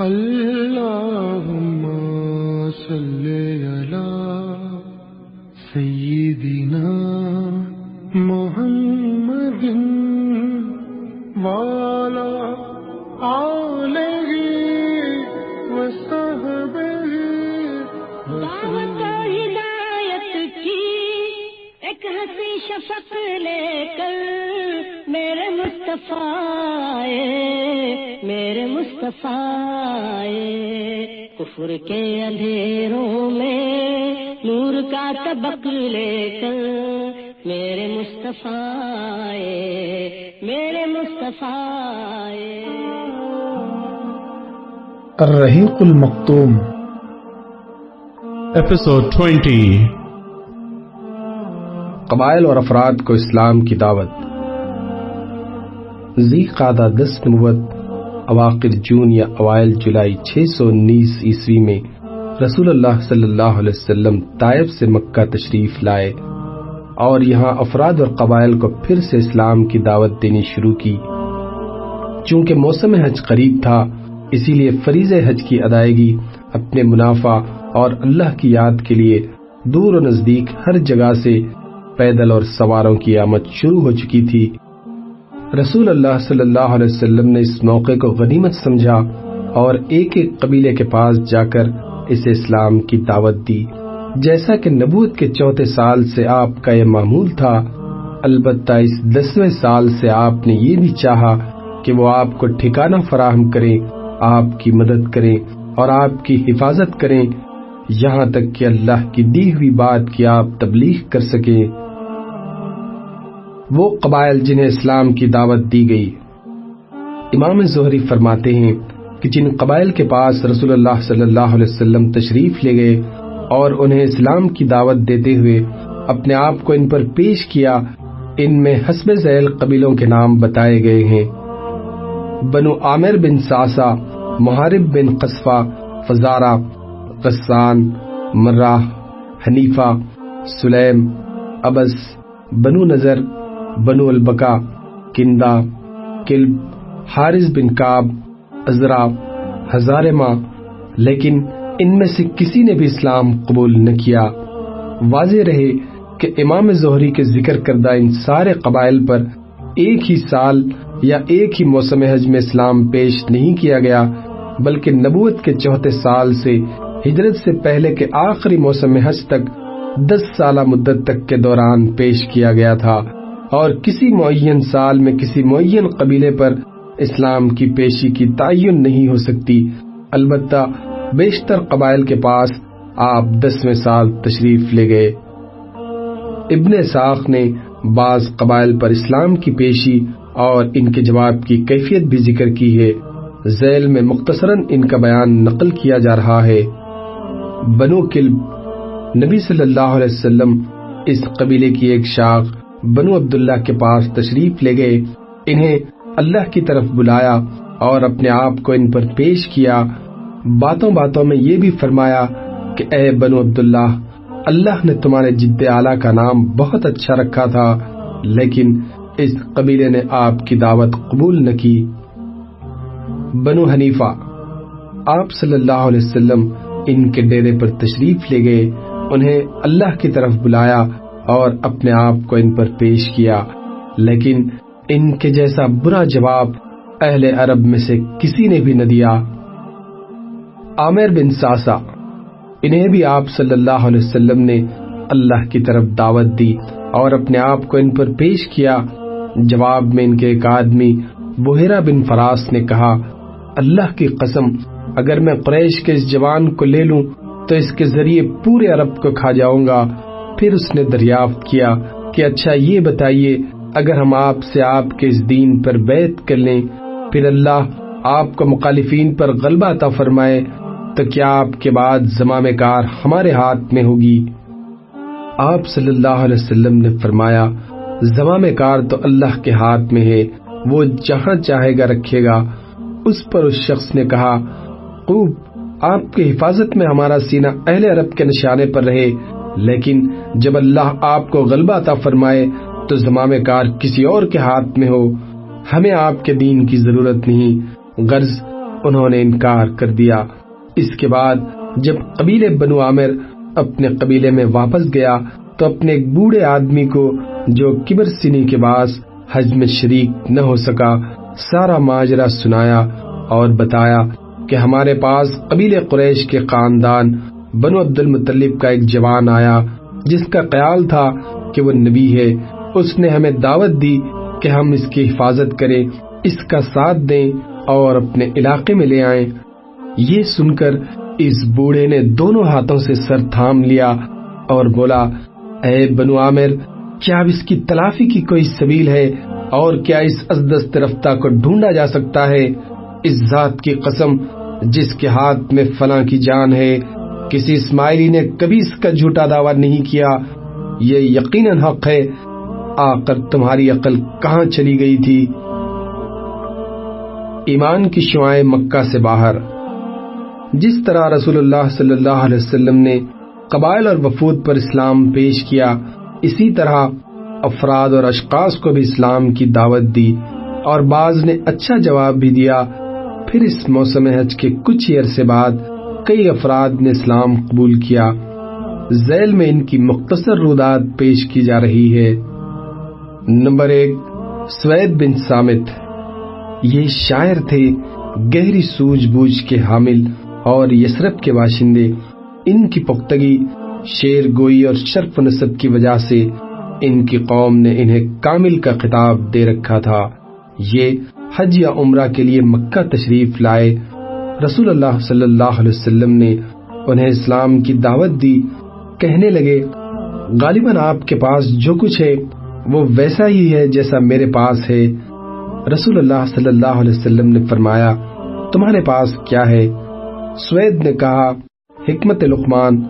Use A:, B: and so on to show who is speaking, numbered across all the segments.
A: اللهم صل
B: مصطفیٰ میرے مصطفیٰ۔ کفر کے اندھیروں میں نور کا طبق لے کر میرے مصطفیٰ آئے، میرے مصطفیٰ آئے۔
C: الرحیق المختوم
D: Episode 20
E: قبائل اور افراد کو اسلام کی دعوت زی قادہ دس نبوت، اواخر جون یا اوائل جولائی چھ سو انیس عیسوی میں رسول اللہ صلی اللہ علیہ وسلم طائف سے مکہ تشریف لائے اور یہاں افراد اور قبائل کو پھر سے اسلام کی دعوت دینی شروع کی۔ چونکہ موسم حج قریب تھا، اسی لیے فریض حج کی ادائیگی، اپنے منافع اور اللہ کی یاد کے لیے دور و نزدیک ہر جگہ سے پیدل اور سواروں کی آمد شروع ہو چکی تھی۔ رسول اللہ صلی اللہ علیہ وسلم نے اس موقع کو غنیمت سمجھا اور ایک ایک قبیلے کے پاس جا کر اسے اسلام کی دعوت دی۔ جیسا کہ نبوت کے چوتھے سال سے آپ کا یہ معمول تھا، البتہ اس دسویں سال سے آپ نے یہ بھی چاہا کہ وہ آپ کو ٹھکانہ فراہم کریں، آپ کی مدد کریں اور آپ کی حفاظت کریں۔ یہاں تک کہ اللہ کی دی ہوئی بات کی آپ تبلیغ کر سکیں۔ وہ قبائل جنہیں اسلام کی دعوت دی گئی۔ امام زہری فرماتے ہیں کہ جن قبائل کے پاس رسول اللہ صلی اللہ علیہ وسلم تشریف لے گئے اور انہیں اسلام کی دعوت دیتے ہوئے اپنے آپ کو ان پر پیش کیا، ان میں حسب ذیل قبیلوں کے نام بتائے گئے ہیں۔ بنو عامر بن ساسا محارب بن قصفہ، فزارہ، غسان، مرہ، حنیفہ، سلیم ابس بنو نظر بنو البکا، کندا، کلب، حارث بن کاب ازرا ہزارما لیکن ان میں سے کسی نے بھی اسلام قبول نہ کیا۔ واضح رہے کہ امام زہری کے ذکر کردہ ان سارے قبائل پر ایک ہی سال یا ایک ہی موسم حج میں اسلام پیش نہیں کیا گیا، بلکہ نبوت کے چوتھے سال سے، ہجرت سے پہلے کے آخری موسم حج تک دس سالہ مدت تک کے دوران پیش کیا گیا تھا۔ اور کسی معین سال میں کسی معین قبیلے پر اسلام کی پیشی کی تعین نہیں ہو سکتی۔ البتہ بیشتر قبائل کے پاس آپ دسویں سال تشریف لے گئے۔ ابن ساخ نے بعض قبائل پر اسلام کی پیشی اور ان کے جواب کی کیفیت بھی ذکر کی ہے۔ ذیل میں مختصراً ان کا بیان نقل کیا جا رہا ہے۔ بنو کلب نبی صلی اللہ علیہ وسلم اس قبیلے کی ایک شاخ بنو عبداللہ کے پاس تشریف لے گئے، انہیں اللہ کی طرف بلایا اور اپنے آپ کو ان پر پیش کیا۔ باتوں باتوں میں یہ بھی فرمایا کہ اے بنو عبداللہ، اللہ نے تمہارے جد اعلیٰ کا نام بہت اچھا رکھا تھا، لیکن اس قبیلے نے آپ کی دعوت قبول نہ کی۔ بنو حنیفہ، آپ صلی اللہ علیہ وسلم ان کے ڈیرے پر تشریف لے گئے، انہیں اللہ کی طرف بلایا اور اپنے آپ کو ان پر پیش کیا۔ لیکن ان کے جیسا برا جواب اہل عرب میں سے کسی نے بھی نہ دیا۔ عامر بن ساسا، انہیں بھی آپ صلی اللہ علیہ وسلم نے اللہ کی طرف دعوت دی اور اپنے آپ کو ان پر پیش کیا۔ جواب میں ان کے ایک آدمی، بحیرہ بن فراس نے کہا، اللہ کی قسم، اگر میں قریش کے اس جوان کو لے لوں، تو اس کے ذریعے پورے عرب کو کھا جاؤں گا۔ پھر اس نے دریافت کیا کہ اچھا یہ بتائیے، اگر ہم آپ سے آپ کے اس دین پر بیعت کر لیں، پھر اللہ آپ کو مخالفین پر غلبہ عطا فرمائے تو کیا آپ کے بعد زمام کار ہمارے ہاتھ میں ہوگی؟ آپ صلی اللہ علیہ وسلم نے فرمایا، زمام کار تو اللہ کے ہاتھ میں ہے، وہ جہاں چاہے گا رکھے گا۔ اس پر اس شخص نے کہا، خوب، آپ کی حفاظت میں ہمارا سینہ اہل عرب کے نشانے پر رہے۔ لیکن جب اللہ آپ کو غلبہ عطا فرمائے تو زمام کار کسی اور کے ہاتھ میں ہو۔ ہمیں آپ کے دین کی ضرورت نہیں۔ غرض انہوں نے انکار کر دیا۔ اس کے بعد جب قبیلے بنو عامر اپنے قبیلے میں واپس گیا تو اپنے ایک بوڑھے آدمی کو جو کبر سنی کے باعث حج میں شریک نہ ہو سکا، سارا ماجرا سنایا اور بتایا کہ ہمارے پاس قبیل قریش کے خاندان بنو عبد المطلب کا ایک جوان آیا جس کا خیال تھا کہ وہ نبی ہے۔ اس نے ہمیں دعوت دی کہ ہم اس کی حفاظت کریں، اس کا ساتھ دیں اور اپنے علاقے میں لے آئیں۔ یہ سن کر اس بوڑھے نے دونوں ہاتھوں سے سر تھام لیا اور بولا، اے بنو عامر، کیا اب اس کی تلافی کی کوئی سبیل ہے؟ اور کیا اس ازدست رفتہ کو ڈھونڈا جا سکتا ہے؟ اس ذات کی قسم، جس کے ہاتھ میں فلاں کی جان ہے کسی اسماعیلی نے کبھی اس کا جھوٹا دعویٰ نہیں کیا۔ یہ یقیناً حق ہے۔ آ کر تمہاری عقل کہاں چلی گئی تھی؟ ایمان کی شعائیں مکہ سے باہر۔ جس طرح رسول اللہ صلی اللہ علیہ وسلم نے قبائل اور وفود پر اسلام پیش کیا، اسی طرح افراد اور اشخاص کو بھی اسلام کی دعوت دی اور بعض نے اچھا جواب بھی دیا۔ پھر اس موسم حج کے کچھ ہی عرصے بعد کئی افراد نے اسلام قبول کیا۔ ذیل میں ان کی مختصر رودات پیش کی جا رہی ہے۔ نمبر ایک، سوید بن سامت یہ شاعر تھے، گہری سوج بوجھ کے حامل اور یسرف کے باشندے۔ ان کی پختگی شیر گوئی اور شرف نصب کی وجہ سے ان کی قوم نے انہیں کامل کا خطاب دے رکھا تھا۔ یہ حج یا عمرہ کے لیے مکہ تشریف لائے رسول اللہ صلی اللہ علیہ وسلم نے انہیں اسلام کی دعوت دی۔ کہنے لگے، غالباً آپ کے پاس جو کچھ ہے، وہ ویسا ہی ہے جیسا میرے پاس ہے۔ رسول اللہ صلی اللہ علیہ وسلم نے فرمایا، تمہارے پاس کیا ہے؟ سوید نے کہا، حکمت لقمان،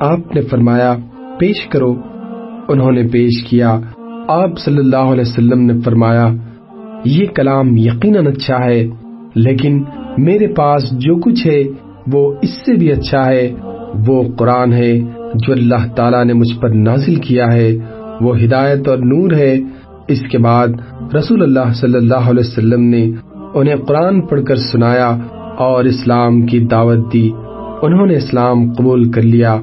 E: آپ نے فرمایا، پیش کرو۔ انہوں نے پیش کیا۔ آپ صلی اللہ علیہ وسلم نے فرمایا، یہ کلام یقیناً اچھا ہے، لیکن میرے پاس جو کچھ ہے، وہ اس سے بھی اچھا ہے۔ وہ قرآن ہے جو اللہ تعالیٰ نے مجھ پر نازل کیا ہے۔ وہ ہدایت اور نور ہے۔ اس کے بعد رسول اللہ صلی اللہ علیہ وسلم نے انہیں قرآن پڑھ کر سنایا اور اسلام کی دعوت دی۔ انہوں نے اسلام قبول کر لیا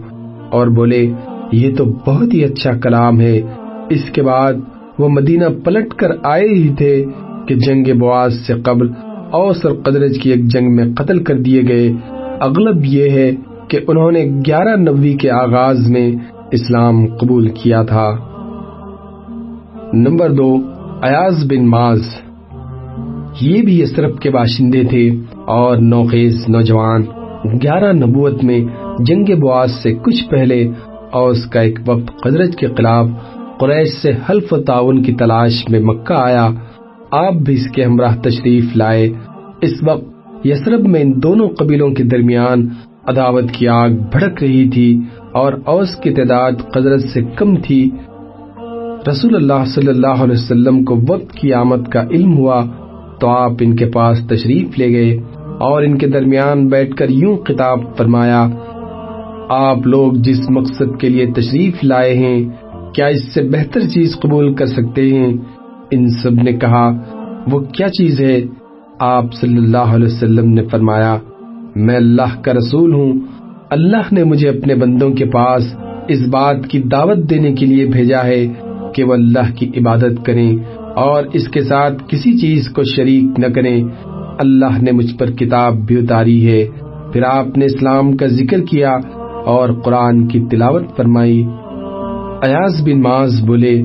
E: اور بولے، یہ تو بہت ہی اچھا کلام ہے۔ اس کے بعد وہ مدینہ پلٹ کر آئے ہی تھے کہ جنگ بواز سے قبل اوس اور قدرج کی ایک جنگ میں قتل کر دیے گئے۔ اغلب یہ ہے کہ انہوں نے گیارہ نبی کے آغاز میں اسلام قبول کیا تھا۔ نمبر دو، ایاز بن ماز یہ بھی یسرف کے باشندے تھے اور نوخیز نوجوان۔ گیارہ نبوت میں جنگ بواز سے کچھ پہلے اوس کا ایک وقت قدرت کے خلاف قریش سے حلف و تعاون کی تلاش میں مکہ آیا۔ آپ بھی اس کے ہمراہ تشریف لائے۔ اس وقت یسرب میں ان دونوں قبیلوں کے درمیان عداوت کی آگ بھڑک رہی تھی اور اوس کی تعداد قدرت سے کم تھی۔ رسول اللہ صلی اللہ علیہ وسلم کو وقت کی آمد کا علم ہوا تو آپ ان کے پاس تشریف لے گئے اور ان کے درمیان بیٹھ کر یوں خطاب فرمایا، آپ لوگ جس مقصد کے لیے تشریف لائے ہیں، کیا اس سے بہتر چیز قبول کر سکتے ہیں؟ ان سب نے کہا، وہ کیا چیز ہے؟ آپ صلی اللہ علیہ وسلم نے فرمایا، میں اللہ کا رسول ہوں۔ اللہ نے مجھے اپنے بندوں کے پاس اس بات کی دعوت دینے کے لیے بھیجا ہے کہ وہ اللہ کی عبادت کریں اور اس کے ساتھ کسی چیز کو شریک نہ کریں۔ اللہ نے مجھ پر کتاب بھی اتاری ہے۔ پھر آپ نے اسلام کا ذکر کیا اور قرآن کی تلاوت فرمائی۔ ایاز بن ماز بولے،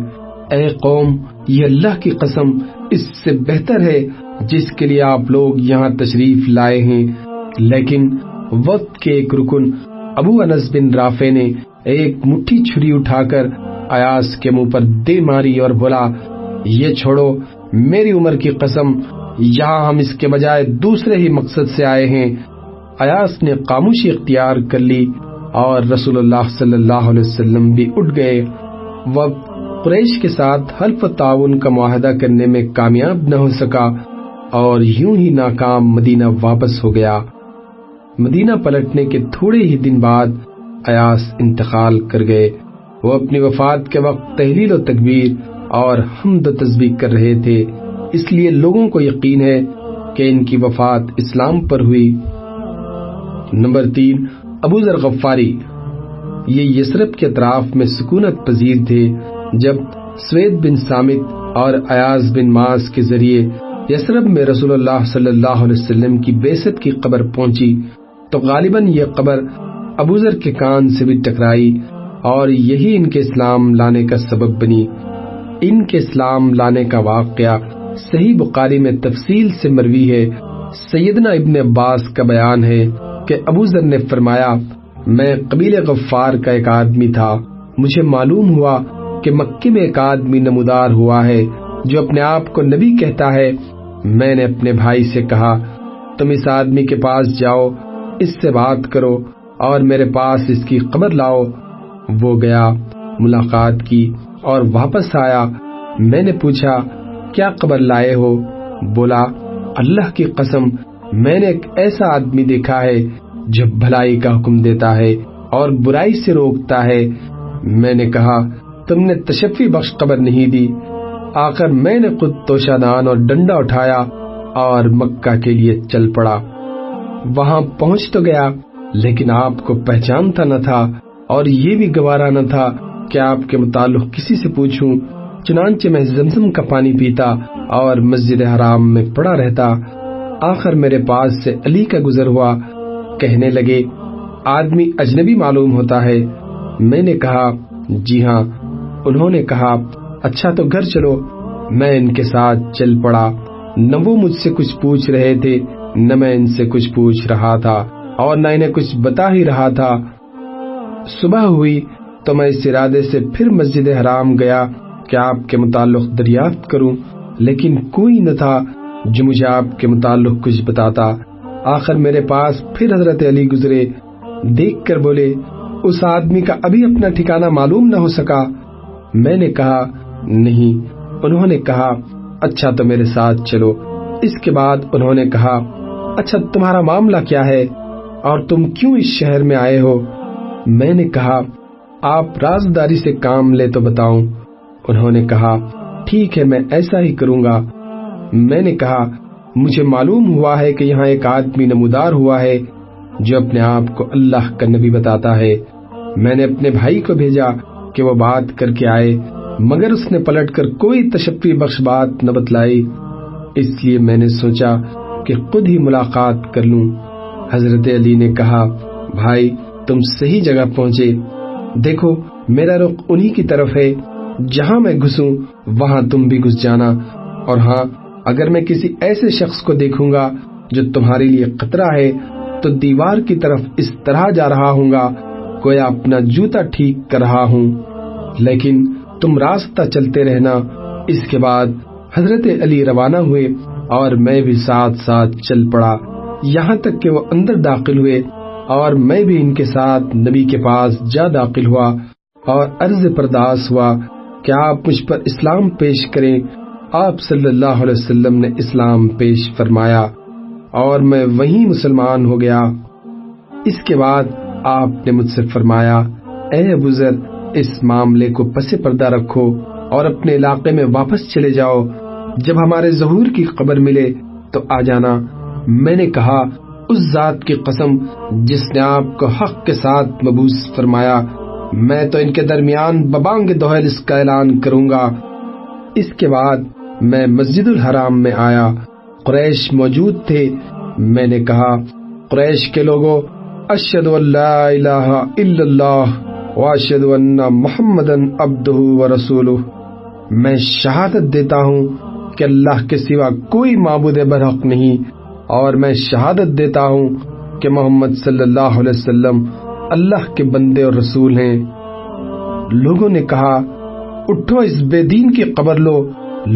E: اے قوم یہ اللہ کی قسم اس سے بہتر ہے جس کے لیے آپ لوگ یہاں تشریف لائے ہیں۔ لیکن وقت کے ایک رکن ابو انس بن رافے نے ایک مٹھی چھری اٹھا کر ایاس کے منہ پر دے ماری اور بولا، یہ چھوڑو، میری عمر کی قسم، یہاں ہم اس کے بجائے دوسرے ہی مقصد سے آئے ہیں۔ ایاس نے خاموشی اختیار کر لی اور رسول اللہ صلی اللہ علیہ وسلم بھی اٹھ گئے۔ وقت قریش کے ساتھ حلف تعاون کا معاہدہ کرنے میں کامیاب نہ ہو سکا اور یوں ہی ناکام مدینہ واپس ہو گیا۔ مدینہ پلٹنے کے تھوڑے ہی دن بعد ایاس انتقال کر گئے۔ وہ اپنی وفات کے وقت تحلیل و تکبیر اور حمد و تصبیح کر رہے تھے۔ اس لیے لوگوں کو یقین ہے کہ ان کی وفات اسلام پر ہوئی۔ نمبر تین، ابو ذر غفاری، یہ یسرف کے اطراف میں سکونت پذیر تھے۔ جب سوید بن سامت اور ایاز بن ماس کے ذریعے یسرف میں رسول اللہ صلی اللہ علیہ وسلم کی بیست کی قبر پہنچی، تو غالباً یہ قبر ابو ذر کے کان سے بھی ٹکرائی اور یہی ان کے اسلام لانے کا سبب بنی۔ ان کے اسلام لانے کا واقعہ صحیح بخاری میں تفصیل سے مروی ہے۔ سیدنا ابن عباس کا بیان ہے کہ ابو ذر نے فرمایا، میں قبیل غفار کا ایک آدمی تھا، مجھے معلوم ہوا کہ مکے میں ایک آدمی نمودار ہوا ہے جو اپنے آپ کو نبی کہتا ہے۔ میں نے اپنے بھائی سے کہا، تم اس آدمی کے پاس جاؤ، اس سے بات کرو اور میرے پاس اس کی قبر لاؤ۔ وہ گیا، ملاقات کی اور واپس آیا۔ میں نے پوچھا، کیا قبر لائے ہو؟ بولا، اللہ کی قسم، میں نے ایک ایسا آدمی دیکھا ہے جو بھلائی کا حکم دیتا ہے اور برائی سے روکتا ہے۔ میں نے کہا تم نے تشفی بخش قبر نہیں دی۔ آخر میں نے خود توشہ دان اور ڈنڈا اٹھایا اور مکہ کے لیے چل پڑا۔ وہاں پہنچ تو گیا، لیکن آپ کو پہچانتا نہ تھا اور یہ بھی گوارا نہ تھا کہ آپ کے متعلق کسی سے پوچھوں۔ چنانچہ میں زمزم کا پانی پیتا اور مسجد حرام میں پڑا رہتا۔ آخر میرے پاس سے علی کا گزر ہوا۔ کہنے لگے، آدمی اجنبی معلوم ہوتا ہے۔ میں نے کہا جی ہاں انہوں نے کہا اچھا تو گھر چلو. میں ان کے ساتھ چل پڑا۔ نہ وہ مجھ سے کچھ پوچھ رہے تھے، نہ میں ان سے کچھ پوچھ رہا تھا اور نہ انہیں کچھ بتا ہی رہا تھا۔ صبح ہوئی تو میں اس ارادے سے پھر مسجد حرام گیا کہ آپ کے متعلق دریافت کروں، لیکن کوئی نہ تھا جو مجھے آپ کے متعلق کچھ بتاتا۔ آخر میرے پاس پھر حضرت علی گزرے، دیکھ کر بولے، اس آدمی کا ابھی اپنا ٹھکانہ معلوم نہ ہو سکا۔ میں نے کہا، نہیں. انہوں نے کہا اچھا تو میرے ساتھ چلو. اس کے بعد انہوں نے کہا اچھا تمہارا معاملہ کیا ہے؟ اور تم کیوں اس شہر میں آئے ہو؟ میں نے کہا، آپ رازداری سے کام لے تو بتاؤں. انہوں نے کہا، ٹھیک ہے، میں ایسا ہی کروں گا. میں نے کہا، مجھے معلوم ہوا ہے کہ یہاں ایک آدمی نمودار ہوا ہے جو اپنے آپ کو اللہ کا نبی بتاتا ہے۔ میں نے اپنے بھائی کو بھیجا کہ وہ بات کر کے آئے، مگر اس نے پلٹ کر کوئی تشفی بخش بات نہ بتلائی۔ اس لیے میں نے سوچا کہ خود ہی ملاقات کر لوں۔ حضرت علی نے کہا، بھائی، تم صحیح جگہ پہنچے۔ دیکھو، میرا رخ انہی کی طرف ہے۔ جہاں میں گھسوں، وہاں تم بھی گھس جانا۔ اور ہاں اگر میں کسی ایسے شخص کو دیکھوں گا جو تمہارے لیے خطرہ ہے، تو دیوار کی طرف اس طرح جا رہا ہوں گا کوئی اپنا جوتا ٹھیک کر رہا ہوں۔ لیکن تم راستہ چلتے رہنا۔ اس کے بعد حضرت علی روانہ ہوئے اور میں بھی ساتھ ساتھ چل پڑا۔ یہاں تک کہ وہ اندر داخل ہوئے اور میں بھی ان کے ساتھ نبی کے پاس جا داخل ہوا اور عرض پرداس ہوا کہ آپ مجھ پر اسلام پیش کریں۔ آپ صلی اللہ علیہ وسلم نے اسلام پیش فرمایا اور میں وہیں مسلمان ہو گیا۔ اس کے بعد آپ نے مجھ سے فرمایا، اے بزر اس معاملے کو پس پردہ رکھو اور اپنے علاقے میں واپس چلے جاؤ۔ جب ہمارے ظہور کی خبر ملے تو آ جانا۔ میں نے کہا، اس ذات کی قسم جس نے آپ کو حق کے ساتھ مبوس فرمایا، میں تو ان کے درمیان ببانگ دوہل اس کا اعلان کروں گا۔ اس کے بعد میں مسجد الحرام میں آیا۔ قریش موجود تھے۔ میں نے کہا، قریش کے لوگوں اشد اللہ الہ الا اللہ۔ واشد ان محمد ابدہ و رسول میں شہادت دیتا ہوں کہ اللہ کے سوا کوئی معبود برحق نہیں، اور میں شہادت دیتا ہوں کہ محمد صلی اللہ علیہ وسلم اللہ کے بندے اور رسول ہیں۔ لوگوں نے کہا، اٹھو اس بے دین کی قبر لو،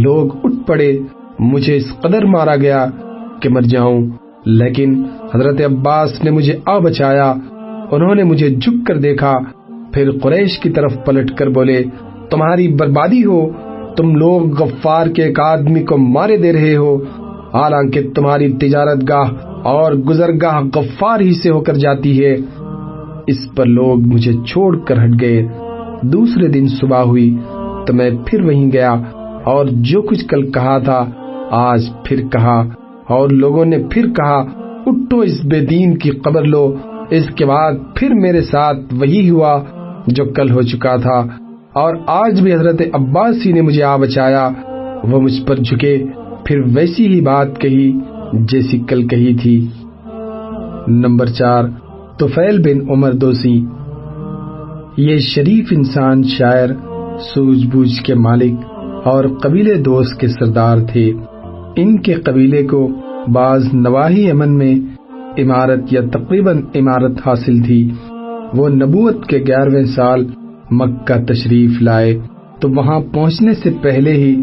E: لوگ اٹھ پڑے، مجھے اس قدر مارا گیا کہ مر جاؤں۔ لیکن حضرت عباس نے مجھے آ بچایا، انہوں نے مجھے جھک کر دیکھا۔ پھر قریش کی طرف پلٹ کر بولے، تمہاری بربادی ہو. تم لوگ غفار کے ایک آدمی کو مارے دے رہے ہو. حالانکہ تمہاری تجارت گاہ اور گزرگاہ غفار ہی سے ہو کر جاتی ہے. اس پر لوگ مجھے چھوڑ کر ہٹ گئے. دوسرے دن صبح ہوئی تو میں پھر وہیں گیا اور جو کچھ کل کہا تھا، آج پھر کہا اور لوگوں نے پھر کہا، اٹھو اس بے دین کی قبر لو. اس کے بعد پھر میرے ساتھ وہی ہوا جو کل ہو چکا تھا، اور آج بھی حضرت عباسی نے مجھے آ بچایا، وہ مجھ پر جھکے، پھر ویسی ہی بات کہی جیسی کل کہی تھی۔ نمبر چار توفیل بن عمر دوسی۔ یہ شریف انسان شاعر، سوج بوجھ کے مالک اور قبیلے دوست کے سردار تھے۔ ان کے قبیلے کو بعض نواحی امن میں عمارت یا تقریباً عمارت حاصل تھی۔ وہ نبوت کے گیارہویں سال مکہ تشریف لائے تو وہاں پہنچنے سے پہلے ہی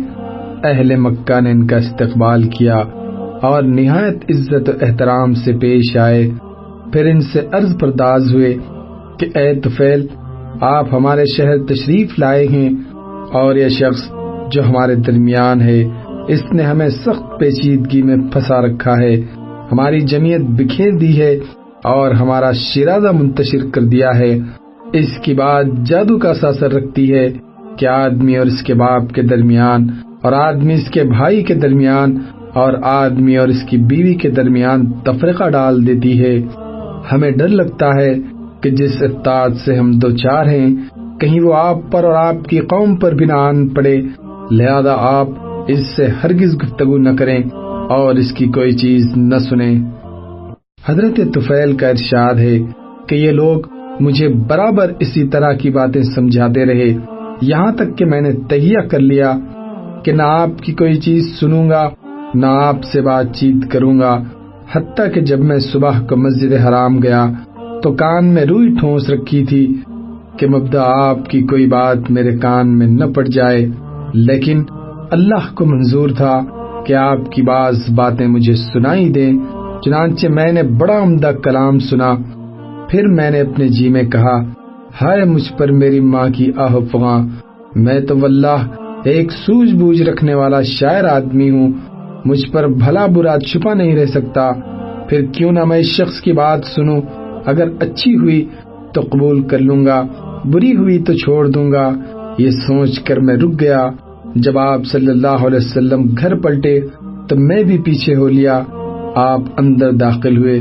E: اہل مکہ نے ان کا استقبال کیا اور نہایت عزت و احترام سے پیش آئے۔ پھر ان سے عرض پرداز ہوئے کہ اے تفیل آپ ہمارے شہر تشریف لائے ہیں اور یہ شخص جو ہمارے درمیان ہے، اس نے ہمیں سخت پیچیدگی میں پھنسا رکھا ہے۔ ہماری جمعیت بکھیر دی ہے۔ اور ہمارا شرازہ منتشر کر دیا ہے۔ اس کی بات جادو کا ساثر رکھتی ہے کہ آدمی اور اس کے باپ کے درمیان اور آدمی اس کے بھائی کے درمیان اور آدمی اور اس کی بیوی کے درمیان تفرقہ ڈال دیتی ہے۔ ہمیں ڈر لگتا ہے کہ جس افتاد سے ہم دو چار ہیں، کہیں وہ آپ پر اور آپ کی قوم پر بھی نہ آن پڑے۔ لہذا آپ اس سے ہرگز گفتگو نہ کریں اور اس کی کوئی چیز نہ سنیں۔ حضرت طفیل کا ارشاد ہے کہ یہ لوگ مجھے برابر اسی طرح کی باتیں سمجھاتے رہے۔ یہاں تک کہ میں نے تہیا کر لیا کہ نہ آپ کی کوئی چیز سنوں گا، نہ آپ سے بات چیت کروں گا۔ حتیٰ کہ جب میں صبح کو مسجد حرام گیا تو کان میں روئی ٹھونس رکھی تھی کہ مبدا آپ کی کوئی بات میرے کان میں نہ پڑ جائے۔ لیکن اللہ کو منظور تھا کہ آپ کی بعض باتیں مجھے سنائی دیں۔ چنانچہ میں نے بڑا عمدہ کلام سنا، پھر میں نے اپنے جی میں کہا، ہائے مجھ پر میری ماں کی آہ فغاں، میں تو واللہ ایک سوج بوجھ رکھنے والا شاعر آدمی ہوں، مجھ پر بھلا برا چھپا نہیں رہ سکتا۔ پھر کیوں نہ میں اس شخص کی بات سنوں، اگر اچھی ہوئی تو قبول کر لوں گا، بری ہوئی تو چھوڑ دوں گا۔ یہ سوچ کر میں رک گیا۔ جب آپ صلی اللہ علیہ وسلم گھر پلٹے تو میں بھی پیچھے ہو لیا۔ آپ اندر داخل ہوئے،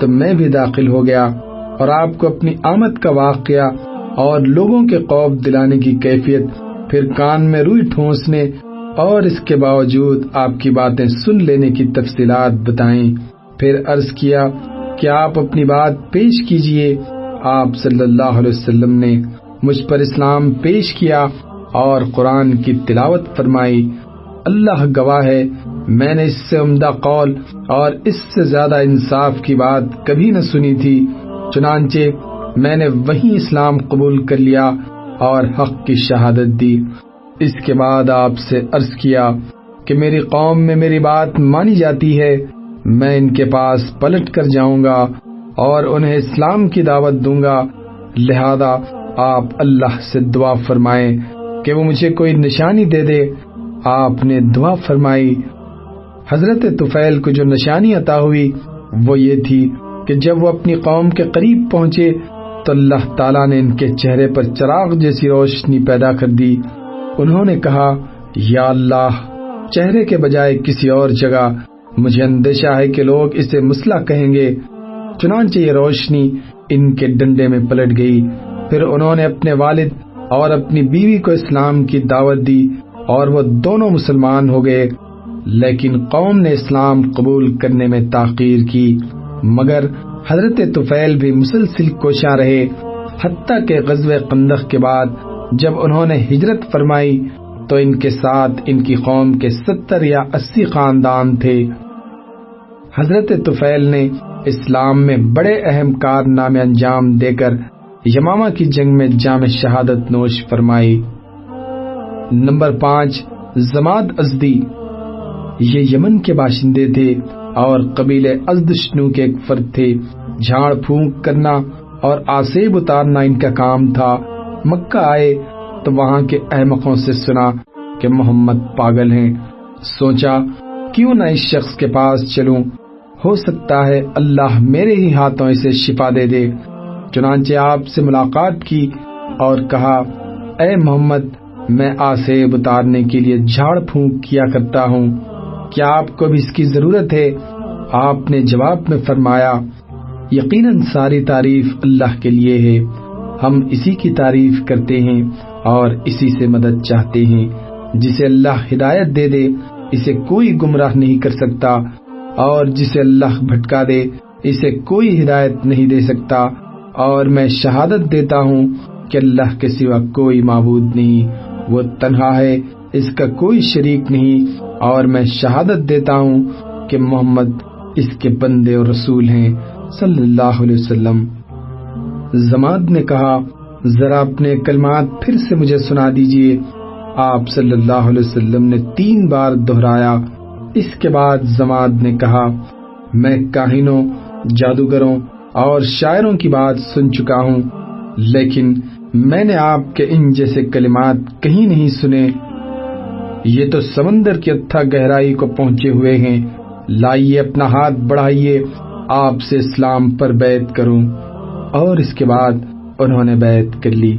E: تو میں بھی داخل ہو گیا اور آپ کو اپنی آمد کا واقعہ اور لوگوں کے خوف دلانے کی کیفیت پھر کان میں روئی ٹھونسنے اور اس کے باوجود آپ کی باتیں سن لینے کی تفصیلات بتائیں۔ پھر عرض کیا کہ آپ اپنی بات پیش کیجیے۔ آپ صلی اللہ علیہ وسلم نے مجھ پر اسلام پیش کیا اور قرآن کی تلاوت فرمائی۔ اللہ گواہ ہے میں نے اس سے عمدہ قول اور اس سے زیادہ انصاف کی بات کبھی نہ سنی تھی، چنانچہ میں نے وہی اسلام قبول کر لیا اور حق کی شہادت دی۔ اس کے بعد آپ سے عرض کیا کہ میری قوم میں میری بات مانی جاتی ہے، میں ان کے پاس پلٹ کر جاؤں گا اور انہیں اسلام کی دعوت دوں گا۔ لہذا آپ اللہ سے دعا فرمائیں کہ وہ مجھے کوئی نشانی دے دے۔ آپ نے دعا فرمائی حضرت طفیل کو جو نشانی عطا ہوئی، وہ یہ تھی کہ جب وہ اپنی قوم کے قریب پہنچے تو اللہ تعالیٰ نے ان کے چہرے پر چراغ جیسی روشنی پیدا کر دی۔ انہوں نے کہا، یا اللہ، چہرے کے بجائے کسی اور جگہ، مجھے اندیشہ ہے کہ لوگ اسے مسئلہ کہیں گے۔ چنانچہ یہ روشنی ان کے ڈنڈے میں پلٹ گئی۔ پھر انہوں نے اپنے والد اور اپنی بیوی کو اسلام کی دعوت دی اور وہ دونوں مسلمان ہو گئے۔ لیکن قوم نے اسلام قبول کرنے میں تاخیر کی، مگر حضرت طفیل بھی مسلسل کوشاں رہے، حتیٰ کہ غزوہ قندق کے بعد جب انہوں نے ہجرت فرمائی تو ان کے ساتھ ان کی قوم کے ستر یا اسی خاندان تھے۔ حضرت طفیل نے اسلام میں بڑے اہم کارنامے انجام دے کر یمامہ کی جنگ میں جامع شہادت نوش فرمائی۔ نمبر پانچ، زماد ازدی۔ یہ یمن کے باشندے تھے اور قبیل ازدشنو کے ایک فرد تھے۔ جھاڑ پھونک کرنا اور آسیب اتارنا ان کا کام تھا۔ مکہ آئے تو وہاں کے احمقوں سے سنا کہ محمد پاگل ہیں۔ سوچا، کیوں نہ اس شخص کے پاس چلوں؟ ہو سکتا ہے اللہ میرے ہی ہاتھوں اسے شفا دے دے۔ چنانچہ آپ سے ملاقات کی اور کہا، اے محمد، میں آسیب اتارنے کے لیے جھاڑ پھونک کیا کرتا ہوں۔ کیا آپ کو بھی اس کی ضرورت ہے؟ آپ نے جواب میں فرمایا، یقیناً ساری تعریف اللہ کے لیے ہے۔ ہم اسی کی تعریف کرتے ہیں اور اسی سے مدد چاہتے ہیں۔ جسے اللہ ہدایت دے دے، اسے کوئی گمراہ نہیں کر سکتا۔ اور جسے اللہ بھٹکا دے، اسے کوئی ہدایت نہیں دے سکتا۔ اور میں شہادت دیتا ہوں کہ اللہ کے سوا کوئی معبود نہیں۔ وہ تنہا ہے اس کا کوئی شریک نہیں اور میں شہادت دیتا ہوں کہ محمد اس کے بندے اور رسول ہیں، صلی اللہ علیہ وسلم۔ زماد نے کہا، ذرا اپنے کلمات پھر سے مجھے سنا دیجیے۔ آپ صلی اللہ علیہ وسلم نے تین بار دہرایا۔ اس کے بعد زماد نے کہا، میں کاہنوں، جادوگروں اور شاعروں کی بات سن چکا ہوں، لیکن میں نے آپ کے ان جیسے کلمات کہیں نہیں سنے۔ یہ تو سمندر کی اتھا گہرائی کو پہنچے ہوئے ہیں۔ لائیے اپنا ہاتھ بڑھائیے، آپ سے اسلام پر بیعت کروں۔ اور اس کے بعد انہوں نے بیعت کر لی۔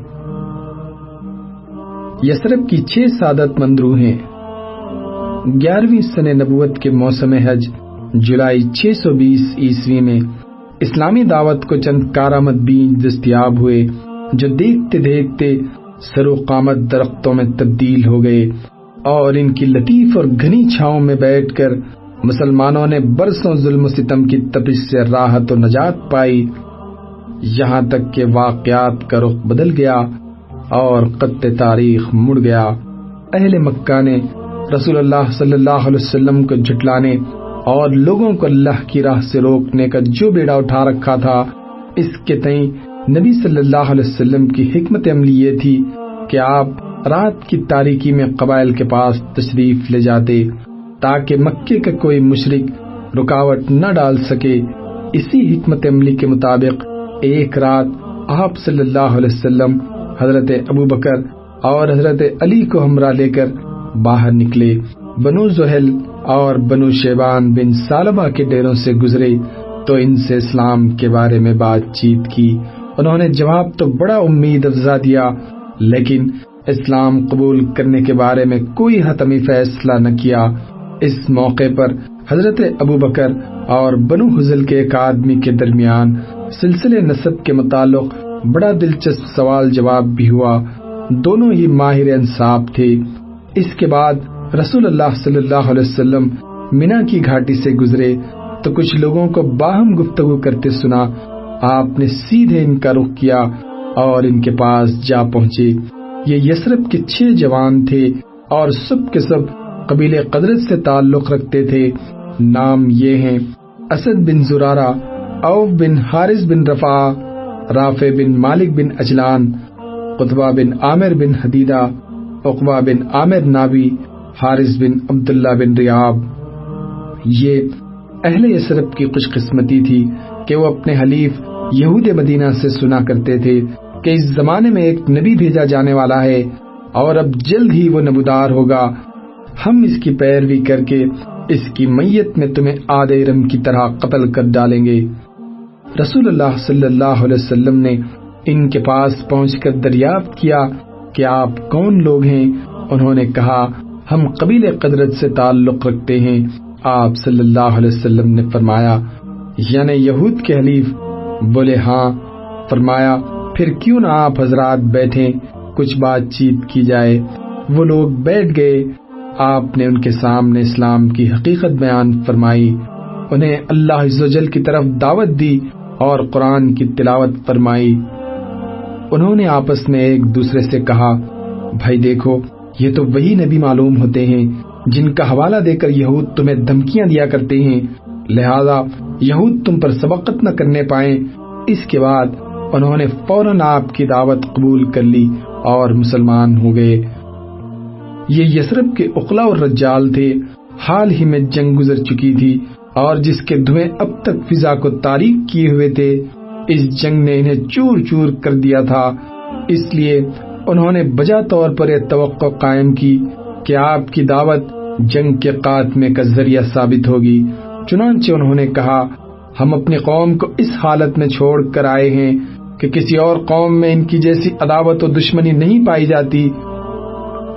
E: یسرب کی چھ سعادت مند روحیں گیارہویں سن نبوت کے موسم حج، جولائی چھ سو بیس عیسوی میں۔ اسلامی دعوت کو چند کارآمد بیج دستیاب ہوئے، جو دیکھتے دیکھتے سرو قامت درختوں میں تبدیل ہو گئے۔ اور ان کی لطیف اور گھنی چھاؤں میں بیٹھ کر مسلمانوں نے برسوں ظلم و ستم کی تپش سے راحت و نجات پائی۔ یہاں تک کہ واقعات کا رخ بدل گیا اور قط تاریخ مڑ گیا۔ اہل مکہ نے رسول اللہ صلی اللہ علیہ وسلم کو جھٹلانے اور لوگوں کو اللہ کی راہ سے روکنے کا جو بیڑا اٹھا رکھا تھا، اس کے تئیں نبی صلی اللہ علیہ وسلم کی حکمت عملی یہ تھی کہ آپ رات کی تاریکی میں قبائل کے پاس تشریف لے جاتے تاکہ مکے کا کوئی مشرق رکاوٹ نہ ڈال سکے۔ اسی حکمت عملی کے مطابق ایک رات آپ صلی اللہ علیہ وسلم، حضرت ابو بکر اور حضرت علی کو ہمراہ لے کر باہر نکلے۔ بنو زہل اور بنو شیبان بن سالبہ کے ڈیروں سے گزرے تو ان سے اسلام کے بارے میں بات چیت کی۔ انہوں نے جواب تو بڑا امید افزا دیا، لیکن اسلام قبول کرنے کے بارے میں کوئی حتمی فیصلہ نہ کیا۔ اس موقع پر حضرت ابو بکر اور بنو حزل کے ایک آدمی کے درمیان سلسلے نصب کے متعلق بڑا دلچسپ سوال جواب بھی ہوا۔ دونوں ہی ماہر انصاف تھے۔ اس کے بعد رسول اللہ صلی اللہ علیہ وسلم مینا کی گھاٹی سے گزرے تو کچھ لوگوں کو باہم گفتگو کرتے سنا۔ آپ نے سیدھے ان کا رخ کیا اور ان کے پاس جا پہنچے۔ یہ یسرف کے چھ جوان تھے اور سب کے سب قبیل قدرت سے تعلق رکھتے تھے۔ نام یہ ہیں اسد بن زرارہ، اوف بن حارث بن رفا رافع بن مالک بن اجلان، قطبہ بن عامر بن حدیدہ اقبا بن عامر نابی، حارث بن عبداللہ بن ریاب یہ اہل یسرف کی خوش قسمتی تھی کہ وہ اپنے حلیف یہود مدینہ سے سنا کرتے تھے۔ کہ اس زمانے میں ایک نبی بھیجا جانے والا ہے اور اب جلد ہی وہ نبودار ہوگا۔ ہم اس کی پیروی کر کے اس کی میت میں تمہیں آدھے رم کی طرح قتل کر ڈالیں گے۔ رسول اللہ صلی اللہ علیہ وسلم نے ان کے پاس پہنچ کر دریافت کیا کہ آپ کون لوگ ہیں؟ انہوں نے کہا، ہم قبیل قدرت سے تعلق رکھتے ہیں۔ آپ صلی اللہ علیہ وسلم نے فرمایا یعنی یہود کے حلیف؟ بولے ہاں۔ فرمایا پھر کیوں نہ آپ حضرات بیٹھیں؟ کچھ بات چیت کی جائے۔ وہ لوگ بیٹھ گئے۔ آپ نے ان کے سامنے اسلام کی حقیقت بیان فرمائی۔ انہیں اللہ عز و جل کی طرف دعوت دی اور قرآن کی تلاوت فرمائی۔ انہوں نے آپس میں ایک دوسرے سے کہا، بھائی دیکھو، یہ تو وہی نبی معلوم ہوتے ہیں جن کا حوالہ دے کر یہود تمہیں دھمکیاں دیا کرتے ہیں۔ لہذا یہود تم پر سبقت نہ کرنے پائیں۔ اس کے بعد انہوں نے فوراً آپ کی دعوت قبول کر لی اور مسلمان ہو گئے۔ یہ یسرب کے اقلا اور رجال تھے۔ حال ہی میں جنگ گزر چکی تھی اور جس کے دھویں اب تک فضا کو تاریخ کیے ہوئے تھے، اس جنگ نے انہیں چور چور کر دیا تھا۔ اس لیے انہوں نے بجا طور پر یہ توقع قائم کی کہ آپ کی دعوت جنگ کے خاتمے کا ذریعہ ثابت ہوگی۔ چنانچہ انہوں نے کہا، ہم اپنی قوم کو اس حالت میں چھوڑ کر آئے ہیں۔ کہ کسی اور قوم میں ان کی جیسی عداوت و دشمنی نہیں پائی جاتی۔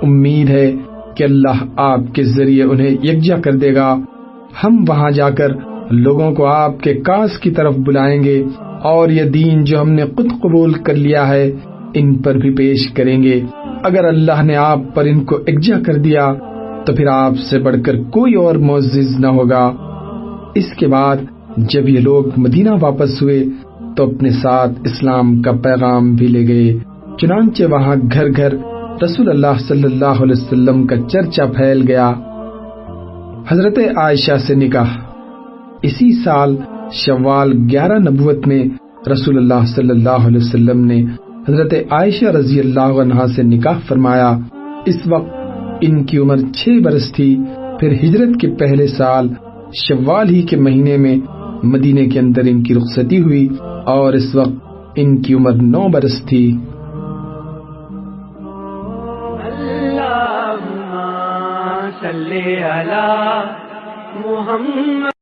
E: امید ہے کہ اللہ آپ کے ذریعے انہیں یکجا کر دے گا۔ ہم وہاں جا کر لوگوں کو آپ کے کاس کی طرف بلائیں گے اور یہ دین جو ہم نے خود قبول کر لیا ہے، ان پر بھی پیش کریں گے۔ اگر اللہ نے آپ پر ان کو یکجا کر دیا، تو پھر آپ سے بڑھ کر کوئی اور معزز نہ ہوگا۔ اس کے بعد جب یہ لوگ مدینہ واپس ہوئے تو اپنے ساتھ اسلام کا پیغام بھی لے گئے۔ چنانچہ وہاں گھر گھر رسول اللہ صلی اللہ علیہ وسلم کا چرچا پھیل گیا۔ حضرت عائشہ سے نکاح۔ اسی سال شوال گیارہ نبوت میں رسول اللہ صلی اللہ علیہ وسلم نے حضرت عائشہ رضی اللہ عنہ سے نکاح فرمایا۔ اس وقت ان کی عمر چھ برس تھی۔ پھر ہجرت کے پہلے سال شوال ہی کے مہینے میں مدینے کے اندر ان کی رخصتی ہوئی اور اس وقت ان کی عمر نو برس تھی۔
D: محمد۔